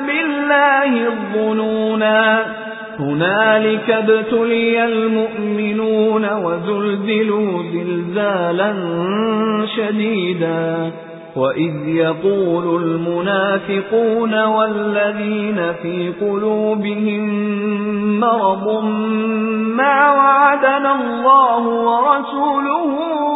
بِاللَّهِ الظُّنُونَا. هُنَالِكَ ابْتُلِيَ الْمُؤْمِنُونَ وَزُلْزِلُوا زِلْزَالًا شَدِيدًا. وَإِذْ يَقُولُ الْمُنَافِقُونَ وَالَّذِينَ فِي قُلُوبِهِم مَّرَضٌ مَّا وَعَدَنَا اللَّهُ وَرَسُولُهُ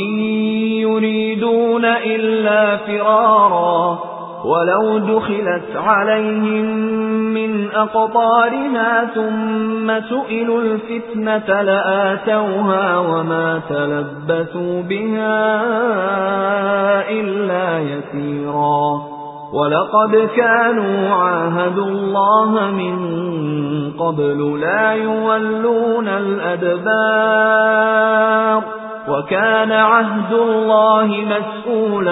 إِن يُرِيدُونَ إِلَّا فِرَارًا وَلَوْ دُخِلَتْ عَلَيْهِم مِّنْ أَقْطَارِهَا ثُمَّ سُئِلُوا الْفِتْنَةَ لَآتَوْهَا وَمَا تَلَبَّثُوا بِهَا إِلَّا يَسِيرًا وَلَقَدْ كَانُوا عَاهَدُوا اللَّهَ مِن قَبْلُ لَا يُوَلُّونَ الْأَدْبَارَ وَكَانَ عَهْدُ اللَّهِ مَسْئُولًا